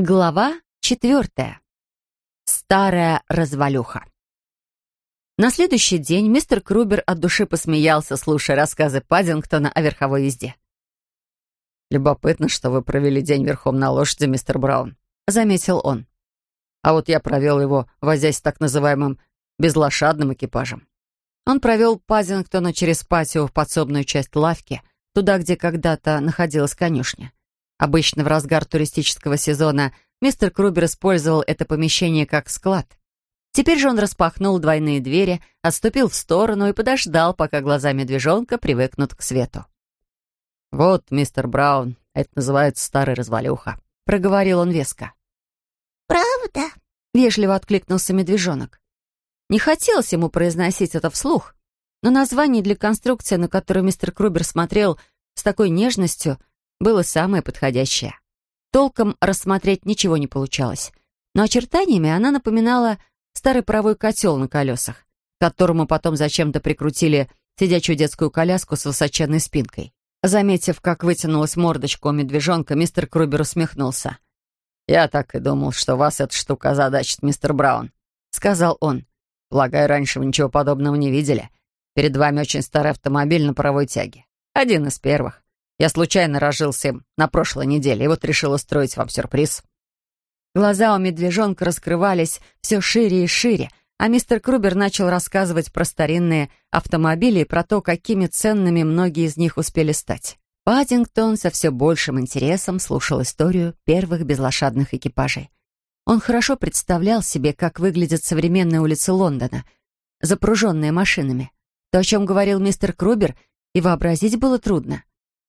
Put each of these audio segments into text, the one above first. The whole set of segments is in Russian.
Глава четвертая. Старая развалюха. На следующий день мистер Крубер от души посмеялся, слушая рассказы Паддингтона о верховой езде. «Любопытно, что вы провели день верхом на лошади, мистер Браун», — заметил он. «А вот я провел его, возясь с так называемым безлошадным экипажем». Он провел Паддингтона через патио в подсобную часть лавки, туда, где когда-то находилась конюшня. Обычно в разгар туристического сезона мистер Крубер использовал это помещение как склад. Теперь же он распахнул двойные двери, отступил в сторону и подождал, пока глаза медвежонка привыкнут к свету. «Вот, мистер Браун, это называется старый развалюха», — проговорил он веско. «Правда?» — вежливо откликнулся медвежонок. Не хотелось ему произносить это вслух, но название для конструкции, на которую мистер Крубер смотрел с такой нежностью, было самое подходящее. Толком рассмотреть ничего не получалось, но очертаниями она напоминала старый паровой котел на колесах, к которому потом зачем-то прикрутили сидячую детскую коляску с высоченной спинкой. Заметив, как вытянулась мордочка у медвежонка, мистер Крубер усмехнулся. «Я так и думал, что вас эта штука озадачит, мистер Браун», — сказал он. «Полагаю, раньше вы ничего подобного не видели. Перед вами очень старый автомобиль на паровой тяге. Один из первых. Я случайно разжился им на прошлой неделе, и вот решил устроить вам сюрприз». Глаза у медвежонка раскрывались все шире и шире, а мистер Крубер начал рассказывать про старинные автомобили и про то, какими ценными многие из них успели стать. Паддингтон со все большим интересом слушал историю первых безлошадных экипажей. Он хорошо представлял себе, как выглядят современные улицы Лондона, запруженные машинами. То, о чем говорил мистер Крубер, и вообразить было трудно.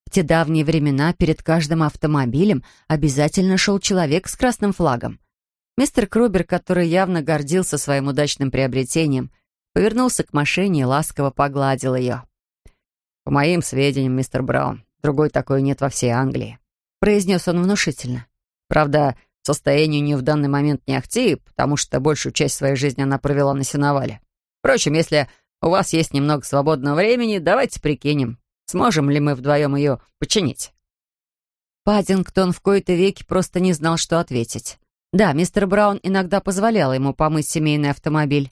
В те давние времена перед каждым автомобилем обязательно шел человек с красным флагом. Мистер Крубер, который явно гордился своим удачным приобретением, повернулся к машине и ласково погладил ее. «По моим сведениям, мистер Браун, другой такой нет во всей Англии», — произнес он внушительно. «Правда, состояние у нее в данный момент не ахти, потому что большую часть своей жизни она провела на сеновале. Впрочем, если у вас есть немного свободного времени, давайте прикинем, Сможем ли мы вдвоем ее починить?» Паддингтон в кои-то веки просто не знал, что ответить. Да, мистер Браун иногда позволял ему помыть семейный автомобиль,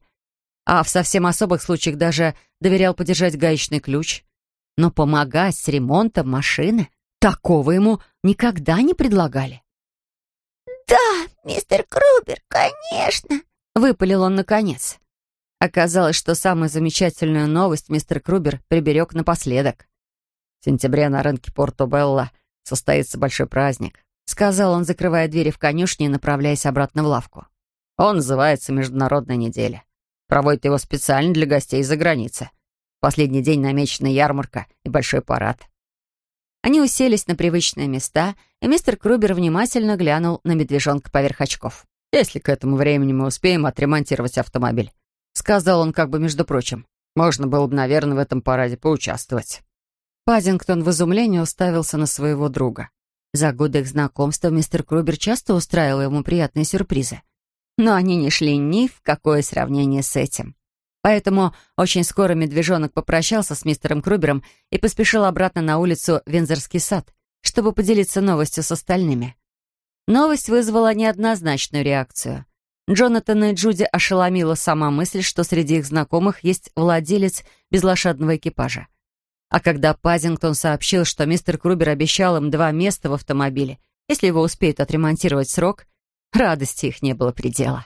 а в совсем особых случаях даже доверял подержать гаечный ключ. Но помогать с ремонтом машины такого ему никогда не предлагали. «Да, мистер Крубер, конечно», — выпалил он наконец. Оказалось, что самую замечательную новость мистер Крубер приберег напоследок. В сентябре на рынке Порто-Белла состоится большой праздник», сказал он, закрывая двери в конюшне и направляясь обратно в лавку. «Он называется Международная неделя. Проводит его специально для гостей из-за границы. последний день намечена ярмарка и большой парад». Они уселись на привычные места, и мистер Крубер внимательно глянул на медвежонка поверх очков. «Если к этому времени мы успеем отремонтировать автомобиль», сказал он как бы между прочим, «можно было бы, наверное, в этом параде поучаствовать». Паддингтон в изумлении уставился на своего друга. За годы их знакомства мистер Крубер часто устраивал ему приятные сюрпризы. Но они не шли ни в какое сравнение с этим. Поэтому очень скоро медвежонок попрощался с мистером Крубером и поспешил обратно на улицу Вензорский сад, чтобы поделиться новостью с остальными. Новость вызвала неоднозначную реакцию. Джонатана и Джуди ошеломила сама мысль, что среди их знакомых есть владелец безлошадного экипажа. А когда Пазингтон сообщил, что мистер Крубер обещал им два места в автомобиле, если его успеют отремонтировать срок, радости их не было предела.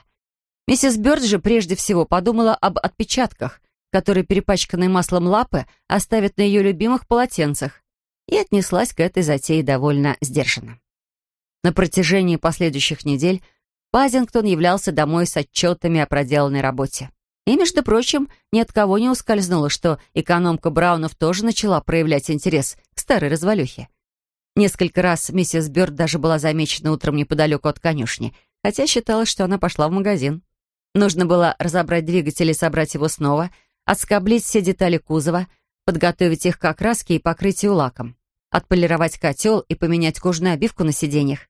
Миссис Бёрд же прежде всего подумала об отпечатках, которые перепачканные маслом лапы оставят на ее любимых полотенцах, и отнеслась к этой затее довольно сдержанно. На протяжении последующих недель Пазингтон являлся домой с отчетами о проделанной работе. И, между прочим, ни от кого не ускользнуло, что экономка Браунов тоже начала проявлять интерес к старой развалюхе. Несколько раз миссис Бёрд даже была замечена утром неподалеку от конюшни, хотя считалось, что она пошла в магазин. Нужно было разобрать двигатель и собрать его снова, отскоблить все детали кузова, подготовить их к окраске и покрытию лаком, отполировать котел и поменять кожную обивку на сиденьях.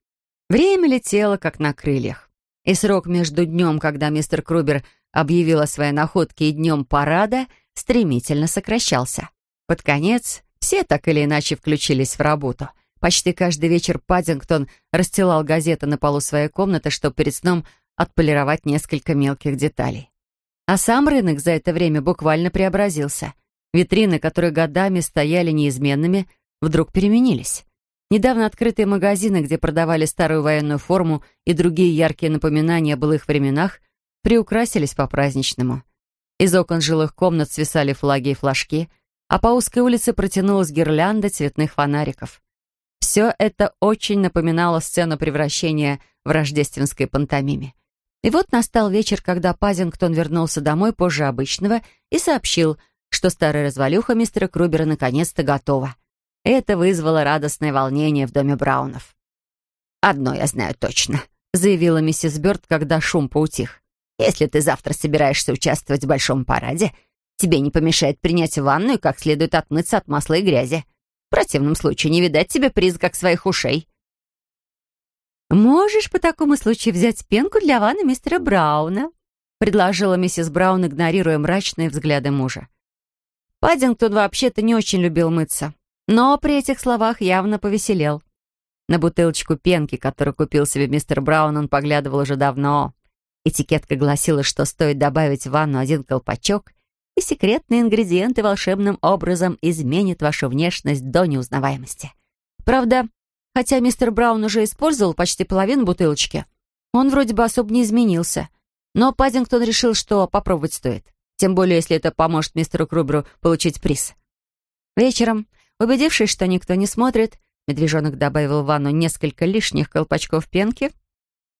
Время летело, как на крыльях. И срок между днем, когда мистер Крубер объявил о своей находке и днем парада, стремительно сокращался. Под конец все так или иначе включились в работу, Почти каждый вечер Паддингтон расстилал газеты на полу своей комнаты, чтобы перед сном отполировать несколько мелких деталей. А сам рынок за это время буквально преобразился. Витрины, которые годами стояли неизменными, вдруг переменились. Недавно открытые магазины, где продавали старую военную форму и другие яркие напоминания о былых временах, приукрасились по-праздничному. Из окон жилых комнат свисали флаги и флажки, а по узкой улице протянулась гирлянда цветных фонариков. Все это очень напоминало сцену превращения в рождественской пантомиме. И вот настал вечер, когда Пазингтон вернулся домой позже обычного и сообщил, что старая развалюха мистера Крубера наконец-то готова. Это вызвало радостное волнение в доме Браунов. «Одно я знаю точно», — заявила миссис Бёрд, когда шум поутих. «Если ты завтра собираешься участвовать в большом параде, тебе не помешает принять ванну и как следует отмыться от масла и грязи. В противном случае не видать тебе приз своих ушей». «Можешь по такому случаю взять пенку для ванны мистера Брауна?» предложила миссис Браун, игнорируя мрачные взгляды мужа. Паддингтон вообще-то не очень любил мыться, но при этих словах явно повеселел. На бутылочку пенки, которую купил себе мистер Браун, он поглядывал уже давно. Этикетка гласила, что стоит добавить в ванну один колпачок, и секретные ингредиенты волшебным образом изменят вашу внешность до неузнаваемости. Правда, Хотя мистер Браун уже использовал почти половину бутылочки, он вроде бы особо не изменился. Но Паддингтон решил, что попробовать стоит. Тем более, если это поможет мистеру Круберу получить приз. Вечером, убедившись, что никто не смотрит, медвежонок добавил в ванну несколько лишних колпачков пенки.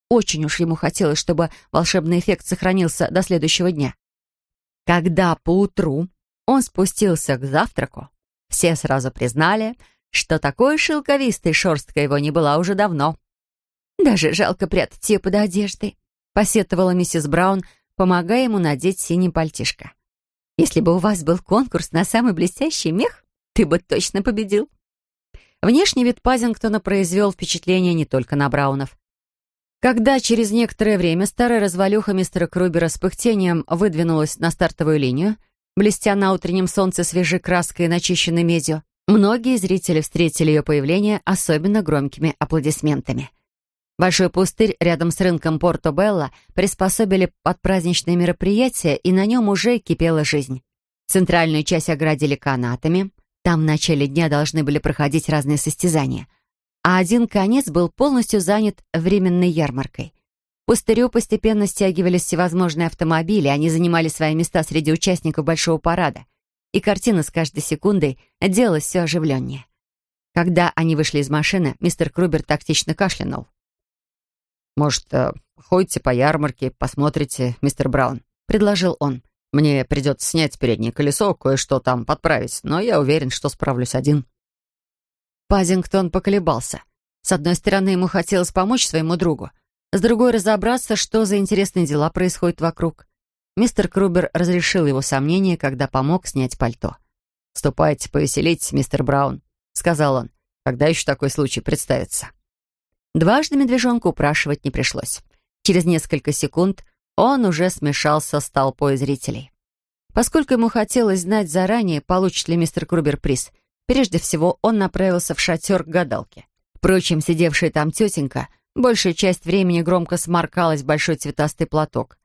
Очень уж ему хотелось, чтобы волшебный эффект сохранился до следующего дня. Когда поутру он спустился к завтраку, все сразу признали — что такой шелковистой шерстка его не была уже давно. «Даже жалко прятать ее под одеждой», — посетовала миссис Браун, помогая ему надеть синий пальтишко. «Если бы у вас был конкурс на самый блестящий мех, ты бы точно победил». Внешний вид Пазингтона произвел впечатление не только на Браунов. Когда через некоторое время старая развалюха мистера Крубера с пыхтением выдвинулась на стартовую линию, блестя на утреннем солнце свежей краской и начищенной медью, Многие зрители встретили ее появление особенно громкими аплодисментами. Большой пустырь рядом с рынком Порто-Белло приспособили под праздничные мероприятия, и на нем уже кипела жизнь. Центральную часть оградили канатами, там в начале дня должны были проходить разные состязания, а один конец был полностью занят временной ярмаркой. Пустырю постепенно стягивались всевозможные автомобили, они занимали свои места среди участников большого парада и картина с каждой секундой делалась все оживленнее. Когда они вышли из машины, мистер Крубер тактично кашлянул. «Может, э, ходите по ярмарке, посмотрите, мистер Браун?» — предложил он. «Мне придется снять переднее колесо, кое-что там подправить, но я уверен, что справлюсь один». Пазингтон поколебался. С одной стороны, ему хотелось помочь своему другу, с другой — разобраться, что за интересные дела происходят вокруг. Мистер Крубер разрешил его сомнения, когда помог снять пальто. «Ступайте, повеселитесь, мистер Браун», — сказал он. «Когда еще такой случай представится?» Дважды медвежонку упрашивать не пришлось. Через несколько секунд он уже смешался с толпой зрителей. Поскольку ему хотелось знать заранее, получит ли мистер Крубер приз, прежде всего он направился в шатер к гадалке. Впрочем, сидевшая там тетенька большую часть времени громко сморкалась в большой цветастый платок.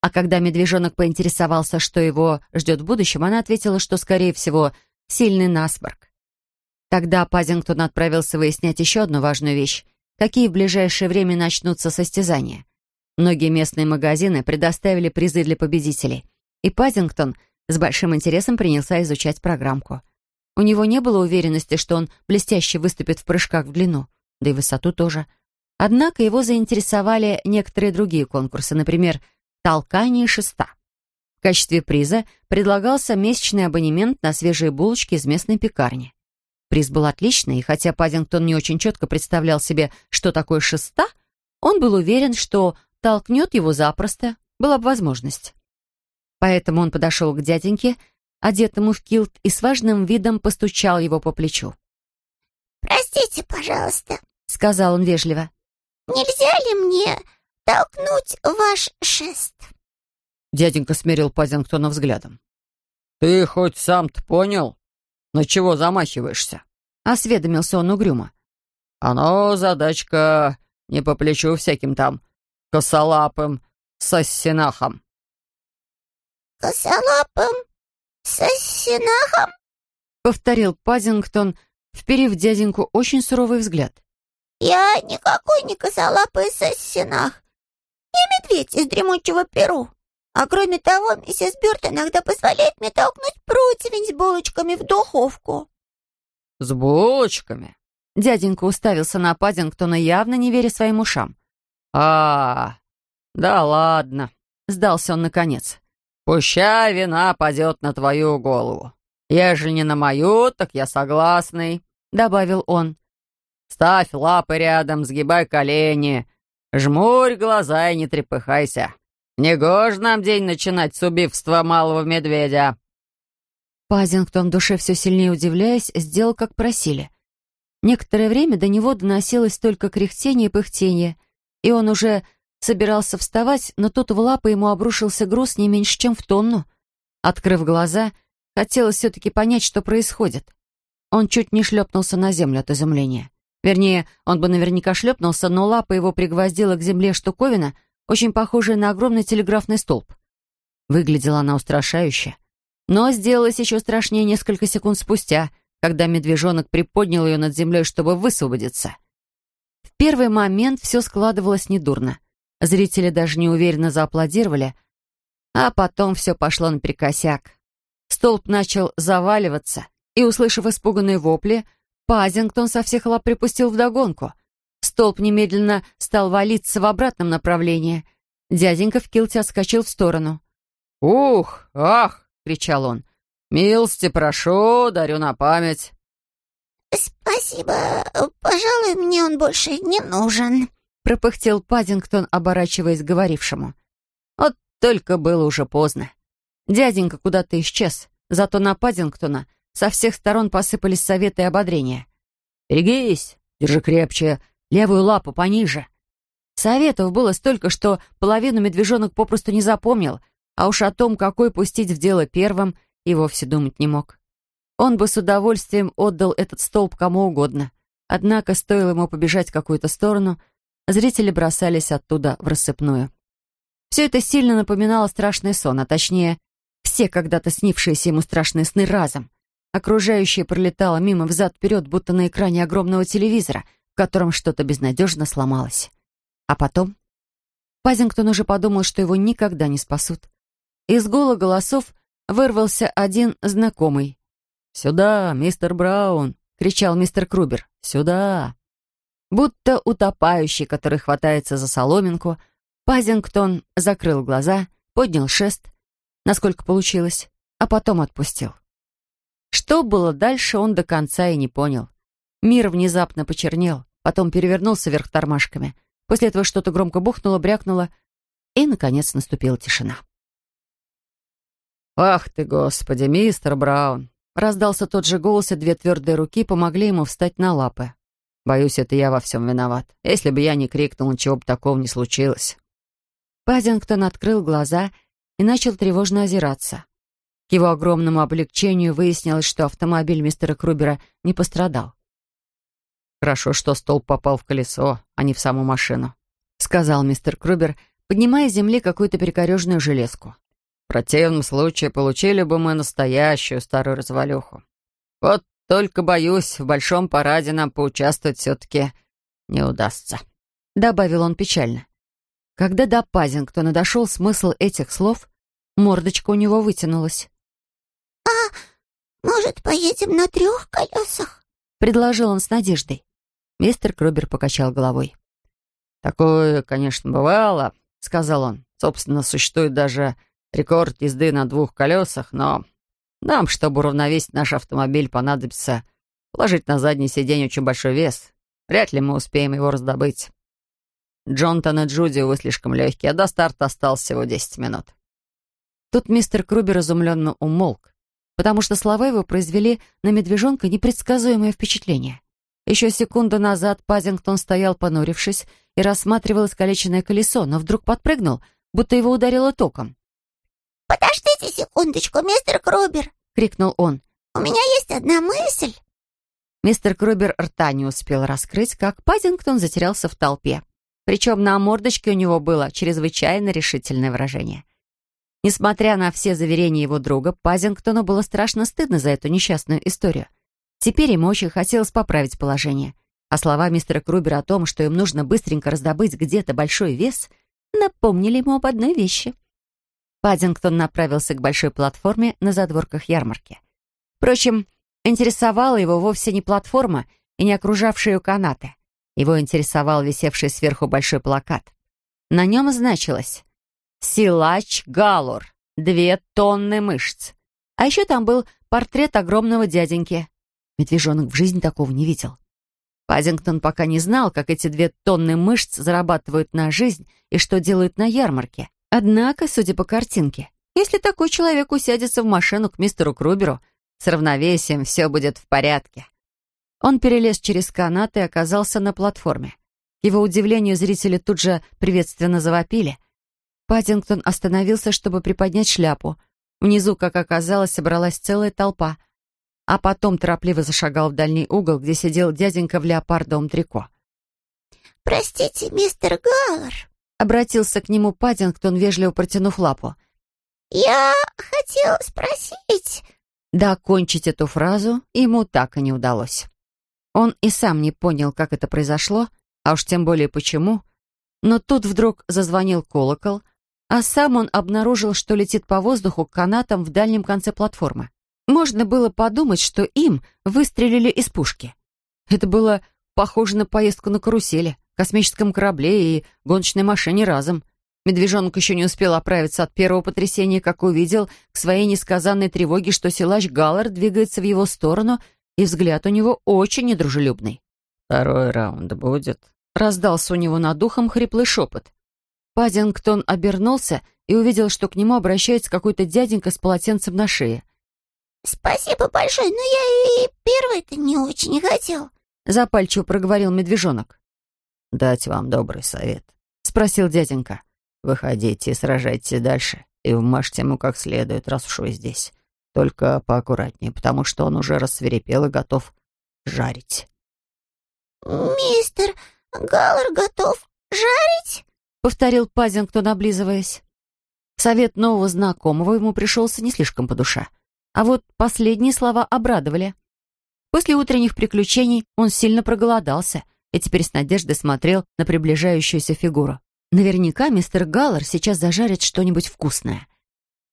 А когда медвежонок поинтересовался, что его ждет в будущем, она ответила, что, скорее всего, сильный насморк. Тогда Пазингтон отправился выяснять еще одну важную вещь. Какие в ближайшее время начнутся состязания? Многие местные магазины предоставили призы для победителей. И Пазингтон с большим интересом принялся изучать программку. У него не было уверенности, что он блестяще выступит в прыжках в длину, да и высоту тоже. Однако его заинтересовали некоторые другие конкурсы, например, толкание шеста. В качестве приза предлагался месячный абонемент на свежие булочки из местной пекарни. Приз был отличный, и хотя Паддингтон не очень четко представлял себе, что такое шеста, он был уверен, что толкнет его запросто, была бы возможность. Поэтому он подошел к дяденьке, одетому в килт, и с важным видом постучал его по плечу. «Простите, пожалуйста», — сказал он вежливо. «Нельзя ли мне толкнуть ваш шест?» Дяденька смерил Пазингтона взглядом. «Ты хоть сам-то понял? На чего замахиваешься?» Осведомился он угрюмо. Оно задачка не по плечу всяким там косолапым сассинахам». «Косолапым сассинахам?» — повторил Пазингтон, вперив дяденьку очень суровый взгляд. «Я никакой не косолапый сассинах. Я медведь из дремучего Перу. А кроме того, миссис Бёрд иногда позволяет мне толкнуть противень с булочками в духовку». «С булочками?» Дяденька уставился на Паддингтона, явно не веря своим ушам. «А, да ладно», — сдался он наконец. «Пущай вина падет на твою голову. Ежели не на мою, так я согласный», — добавил он. «Ставь лапы рядом, сгибай колени, жмурь глаза и не трепыхайся. Негоже нам день начинать с убивства малого медведя». Пазингтон, в душе все сильнее удивляясь, сделал, как просили. Некоторое время до него доносилось только кряхтение и пыхтение, и он уже собирался вставать, но тут в лапы ему обрушился груз не меньше, чем в тонну. Открыв глаза, хотелось все-таки понять, что происходит. Он чуть не шлепнулся на землю от изумления. Вернее, он бы наверняка шлепнулся, но лапа его пригвоздила к земле штуковина, очень похожая на огромный телеграфный столб. Выглядела она устрашающе. Но сделалось еще страшнее несколько секунд спустя — когда медвежонок приподнял ее над землей, чтобы высвободиться. В первый момент все складывалось недурно. Зрители даже неуверенно зааплодировали, а потом все пошло наперекосяк. Столб начал заваливаться, и, услышав испуганные вопли, Пазингтон со всех лап припустил вдогонку. Столб немедленно стал валиться в обратном направлении. Дяденька в килте отскочил в сторону. «Ух, ах!» — кричал он. «Милости прошу, дарю на память». «Спасибо. Пожалуй, мне он больше не нужен», — пропыхтел Паддингтон, оборачиваясь к говорившему. Вот только было уже поздно. Дяденька куда-то исчез, зато на Паддингтона со всех сторон посыпались советы и ободрения. «Берегись, держи крепче, левую лапу пониже». Советов было столько, что половину медвежонок попросту не запомнил, а уж о том, какой пустить в дело первым, и вовсе думать не мог. Он бы с удовольствием отдал этот столб кому угодно. Однако, стоило ему побежать в какую-то сторону, зрители бросались оттуда в рассыпную. Все это сильно напоминало страшный сон, а точнее, все когда-то снившиеся ему страшные сны разом. Окружающее пролетало мимо взад-вперед, будто на экране огромного телевизора, в котором что-то безнадежно сломалось. А потом... Пазингтон уже подумал, что его никогда не спасут. Из гула голосов вырвался один знакомый. «Сюда, мистер Браун!» — кричал мистер Крубер. «Сюда!» Будто утопающий, который хватается за соломинку, Пазингтон закрыл глаза, поднял шест, насколько получилось, а потом отпустил. Что было дальше, он до конца и не понял. Мир внезапно почернел, потом перевернулся вверх тормашками. После этого что-то громко бухнуло, брякнуло, и, наконец, наступила тишина. «Ах ты, господи, мистер Браун!» Раздался тот же голос, и две твердые руки помогли ему встать на лапы. «Боюсь, это я во всем виноват. Если бы я не крикнул, ничего бы такого не случилось». Паддингтон открыл глаза и начал тревожно озираться. К его огромному облегчению выяснилось, что автомобиль мистера Крубера не пострадал. «Хорошо, что столб попал в колесо, а не в саму машину», — сказал мистер Крубер, поднимая с земли какую-то перекореженную железку. В противном случае получили бы мы настоящую старую развалюху. Вот только, боюсь, в большом параде нам поучаствовать все-таки не удастся», — добавил он печально. Когда до Пазингтона дошел смысл этих слов, мордочка у него вытянулась. «А, может, поедем на трех колесах?» — предложил он с надеждой. Мистер Крубер покачал головой. «Такое, конечно, бывало», — сказал он. «Собственно, существует даже рекорд езды на двух колесах, но нам, чтобы уравновесить наш автомобиль, понадобится положить на заднее сиденье очень большой вес. Вряд ли мы успеем его раздобыть. Джонтон и Джуди, вы слишком легкие, а до старта осталось всего 10 минут». Тут мистер Крубер изумленно умолк, потому что слова его произвели на медвежонка непредсказуемое впечатление. Еще секунду назад Пазингтон стоял, понурившись, и рассматривал искалеченное колесо, но вдруг подпрыгнул, будто его ударило током. «Подождите секундочку, мистер Крубер!» — крикнул он. «У меня есть одна мысль!» Мистер Крубер рта не успел раскрыть, как Паддингтон затерялся в толпе. Причем на мордочке у него было чрезвычайно решительное выражение. Несмотря на все заверения его друга, Пазингтону было страшно стыдно за эту несчастную историю. Теперь ему очень хотелось поправить положение. А слова мистера Крубера о том, что им нужно быстренько раздобыть где-то большой вес, напомнили ему об одной вещи. Паддингтон направился к большой платформе на задворках ярмарки. Впрочем, интересовала его вовсе не платформа и не окружавшие канаты. Его интересовал висевший сверху большой плакат. На нем значилось «Силач Галур. Две тонны мышц». А еще там был портрет огромного дяденьки. Медвежонок в жизни такого не видел. Пазингтон пока не знал, как эти две тонны мышц зарабатывают на жизнь и что делают на ярмарке. Однако, судя по картинке, если такой человек усядется в машину к мистеру Круберу, с равновесием все будет в порядке. Он перелез через канат и оказался на платформе. Его удивлению, зрители тут же приветственно завопили. Паттингтон остановился, чтобы приподнять шляпу. Внизу, как оказалось, собралась целая толпа. А потом торопливо зашагал в дальний угол, где сидел дяденька в леопардовом трико. «Простите, мистер Галлар», — обратился к нему Паддингтон, вежливо протянув лапу. «Я хотел спросить...» Да окончить эту фразу ему так и не удалось. Он и сам не понял, как это произошло, а уж тем более почему. Но тут вдруг зазвонил колокол, а сам он обнаружил, что летит по воздуху к канатам в дальнем конце платформы. Можно было подумать, что им выстрелили из пушки. Это было похоже на поездку на карусели, космическом корабле и гоночной машине разом. Медвежонок еще не успел оправиться от первого потрясения, как увидел к своей несказанной тревоге, что силач Галлар двигается в его сторону — и взгляд у него очень недружелюбный. «Второй раунд будет?» — раздался у него над духом хриплый шепот. Паддингтон обернулся и увидел, что к нему обращается какой-то дяденька с полотенцем на шее. «Спасибо большое, но я и первый-то не очень хотел», — запальчиво проговорил медвежонок. «Дать вам добрый совет», — спросил дяденька. «Выходите и сражайтесь дальше, и вмажьте ему как следует, раз уж вы здесь. Только поаккуратнее, потому что он уже рассверепел и готов жарить. «Мистер Галлар готов жарить?» — повторил Пазингтон, облизываясь. Совет нового знакомого ему пришелся не слишком по душе. А вот последние слова обрадовали. После утренних приключений он сильно проголодался и теперь с надеждой смотрел на приближающуюся фигуру. Наверняка мистер Галлар сейчас зажарит что-нибудь вкусное.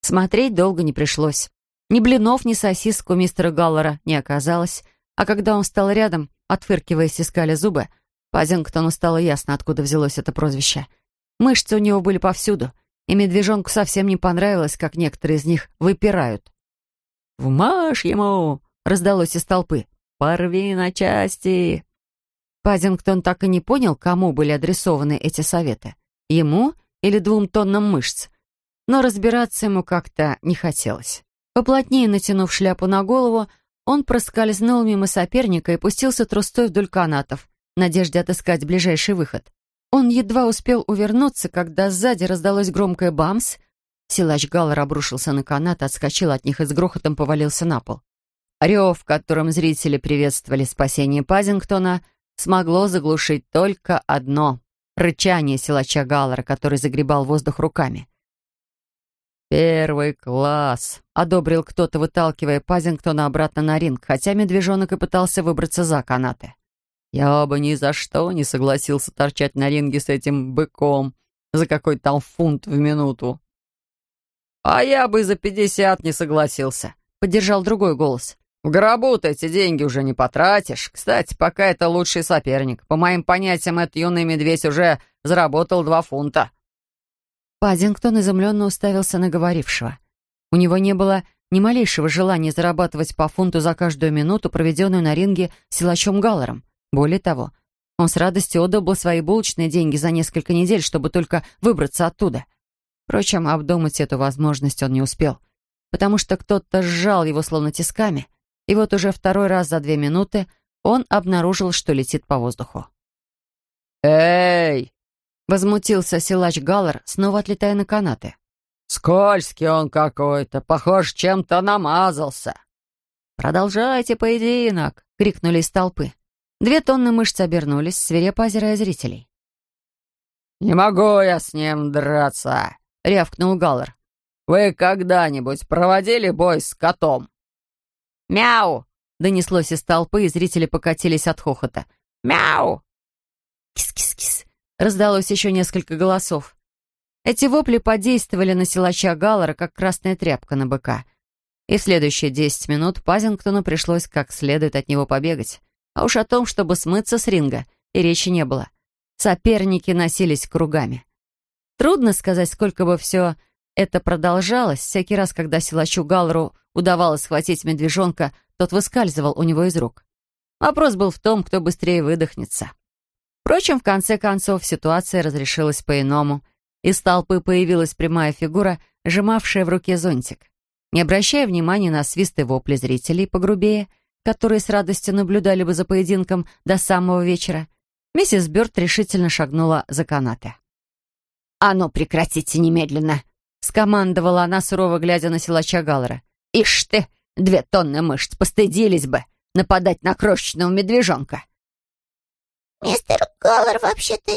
Смотреть долго не пришлось. Ни блинов, ни сосисок у мистера Галлера не оказалось, а когда он встал рядом, отфыркиваясь, искали зубы, Пазингтону стало ясно, откуда взялось это прозвище. Мышцы у него были повсюду, и медвежонку совсем не понравилось, как некоторые из них выпирают. «Вмажь ему!» — раздалось из толпы. «Порви на части!» Пазингтон так и не понял, кому были адресованы эти советы. Ему или двум тоннам мышц. Но разбираться ему как-то не хотелось. Поплотнее натянув шляпу на голову, он проскользнул мимо соперника и пустился трустой вдоль канатов, в надежде отыскать ближайший выход. Он едва успел увернуться, когда сзади раздалось громкое «бамс». Силач Галлар обрушился на канат, отскочил от них и с грохотом повалился на пол. Рев, которым зрители приветствовали спасение Пазингтона, смогло заглушить только одно — рычание силача Галлара, который загребал воздух руками. «Первый класс», — одобрил кто-то, выталкивая Пазингтона обратно на ринг, хотя медвежонок и пытался выбраться за канаты. «Я бы ни за что не согласился торчать на ринге с этим быком за какой-то там фунт в минуту». «А я бы за пятьдесят не согласился», — поддержал другой голос. «В гробу ты эти деньги уже не потратишь. Кстати, пока это лучший соперник. По моим понятиям, этот юный медведь уже заработал два фунта». Паддингтон изумленно уставился на говорившего. У него не было ни малейшего желания зарабатывать по фунту за каждую минуту, проведенную на ринге силачом Галлером. Более того, он с радостью отдал бы свои булочные деньги за несколько недель, чтобы только выбраться оттуда. Впрочем, обдумать эту возможность он не успел, потому что кто-то сжал его словно тисками, и вот уже второй раз за две минуты он обнаружил, что летит по воздуху. «Эй!» Возмутился силач Галлар, снова отлетая на канаты. «Скользкий он какой-то, похож, чем-то намазался». «Продолжайте поединок!» — крикнули из толпы. Две тонны мышц обернулись, свирепо озирая зрителей. «Не могу я с ним драться!» — рявкнул Галлар. «Вы когда-нибудь проводили бой с котом?» «Мяу!» — донеслось из толпы, и зрители покатились от хохота. «Мяу!» «Кис-кис-кис!» — раздалось еще несколько голосов. Эти вопли подействовали на силача Галлара, как красная тряпка на быка. И в следующие десять минут Пазингтону пришлось как следует от него побегать. А уж о том, чтобы смыться с ринга, и речи не было. Соперники носились кругами. Трудно сказать, сколько бы все это продолжалось. Всякий раз, когда силачу Галру удавалось схватить медвежонка, тот выскальзывал у него из рук. Вопрос был в том, кто быстрее выдохнется. Впрочем, в конце концов, ситуация разрешилась по-иному. Из толпы появилась прямая фигура, сжимавшая в руке зонтик. Не обращая внимания на свист и вопли зрителей погрубее, которые с радостью наблюдали бы за поединком до самого вечера, Миссис Бёрд решительно шагнула за канаты. «А ну, прекратите немедленно!» — скомандовала она, сурово глядя на силача Галлера. «Ишь ты, две тонны мышц, постыдились бы нападать на крошечного медвежонка!» «Мистер Галлер вообще-то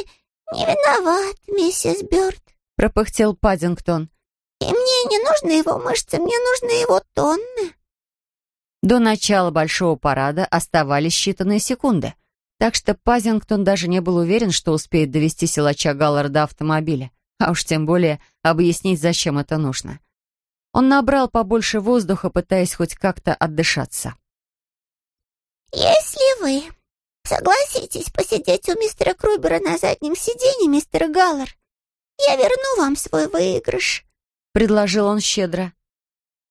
не виноват, миссис Бёрд», — пропыхтел Паддингтон. «И мне не нужны его мышцы, мне нужны его тонны». До начала большого парада оставались считанные секунды — так что Пазингтон даже не был уверен, что успеет довести силача Галлара до автомобиля, а уж тем более объяснить, зачем это нужно. Он набрал побольше воздуха, пытаясь хоть как-то отдышаться. «Если вы согласитесь посидеть у мистера Крубера на заднем сиденье, мистер Галлар, я верну вам свой выигрыш», — предложил он щедро.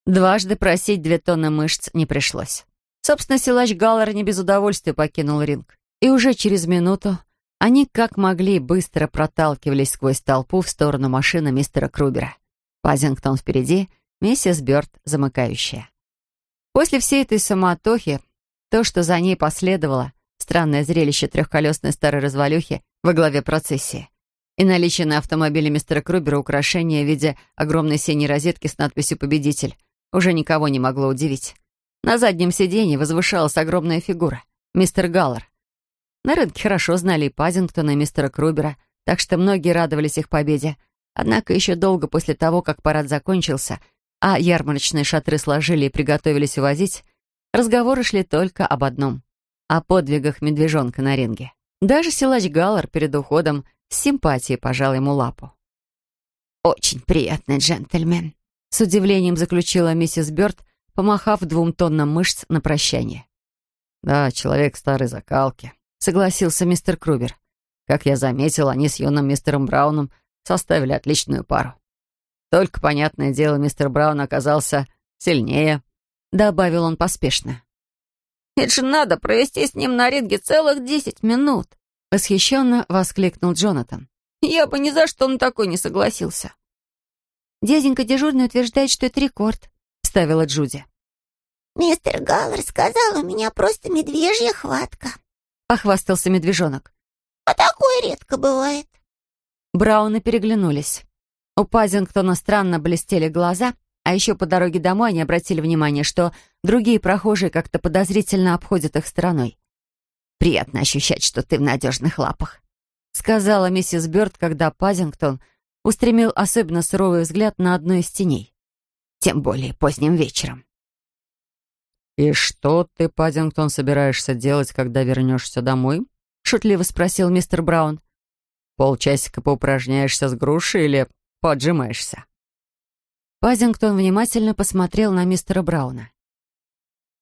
Дважды просить две тонны мышц не пришлось. Собственно, силач Галлар не без удовольствия покинул ринг. И уже через минуту они как могли быстро проталкивались сквозь толпу в сторону машины мистера Крубера. Пазингтон впереди, миссис Бёрд замыкающая. После всей этой суматохи, то, что за ней последовало, странное зрелище трехколесной старой развалюхи во главе процессии, и наличие на автомобиле мистера Крубера украшения в виде огромной синей розетки с надписью «Победитель» уже никого не могло удивить. На заднем сиденье возвышалась огромная фигура — мистер Галлар. На рынке хорошо знали и Пазингтона, и мистера Крубера, так что многие радовались их победе. Однако еще долго после того, как парад закончился, а ярмарочные шатры сложили и приготовились увозить, разговоры шли только об одном — о подвигах медвежонка на ринге. Даже силач Галлар перед уходом с симпатией пожал ему лапу. «Очень приятный джентльмен», — с удивлением заключила миссис Бёрд, помахав двум тоннам мышц на прощание. «Да, человек старой закалки», согласился мистер Крубер. Как я заметил, они с юным мистером Брауном составили отличную пару. Только, понятное дело, мистер Браун оказался сильнее, добавил он поспешно. «Это же надо провести с ним на ринге целых десять минут!» Восхищенно воскликнул Джонатан. «Я бы ни за что на такой не согласился». «Дяденька дежурный утверждает, что это рекорд», — вставила Джуди. «Мистер Галлар сказал, у меня просто медвежья хватка», — похвастался медвежонок. «А такое редко бывает». Брауны переглянулись. У Пазингтона странно блестели глаза, а еще по дороге домой они обратили внимание, что другие прохожие как-то подозрительно обходят их стороной. «Приятно ощущать, что ты в надежных лапах», — сказала миссис Бёрд, когда Пазингтон устремил особенно суровый взгляд на одну из теней. «Тем более поздним вечером». «И что ты, Паддингтон, собираешься делать, когда вернешься домой?» — шутливо спросил мистер Браун. «Полчасика поупражняешься с грушей или поджимаешься?» Паддингтон внимательно посмотрел на мистера Брауна.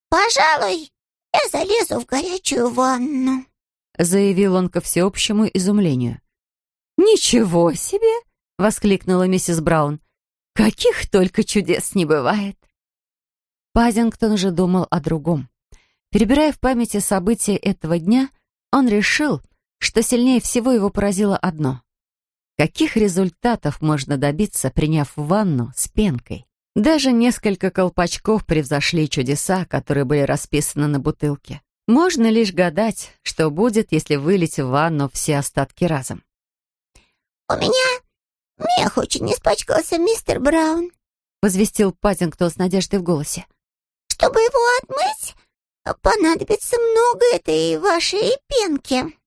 «Пожалуй, я залезу в горячую ванну», — заявил он ко всеобщему изумлению. «Ничего себе!» — воскликнула миссис Браун. «Каких только чудес не бывает!» Пазингтон же думал о другом. Перебирая в памяти события этого дня, он решил, что сильнее всего его поразило одно. Каких результатов можно добиться, приняв ванну с пенкой? Даже несколько колпачков превзошли чудеса, которые были расписаны на бутылке. Можно лишь гадать, что будет, если вылить в ванну все остатки разом. «У меня мех очень испачкался, мистер Браун», — возвестил Паттингтон с надеждой в голосе. Чтобы его отмыть, понадобится много этой вашей пенки».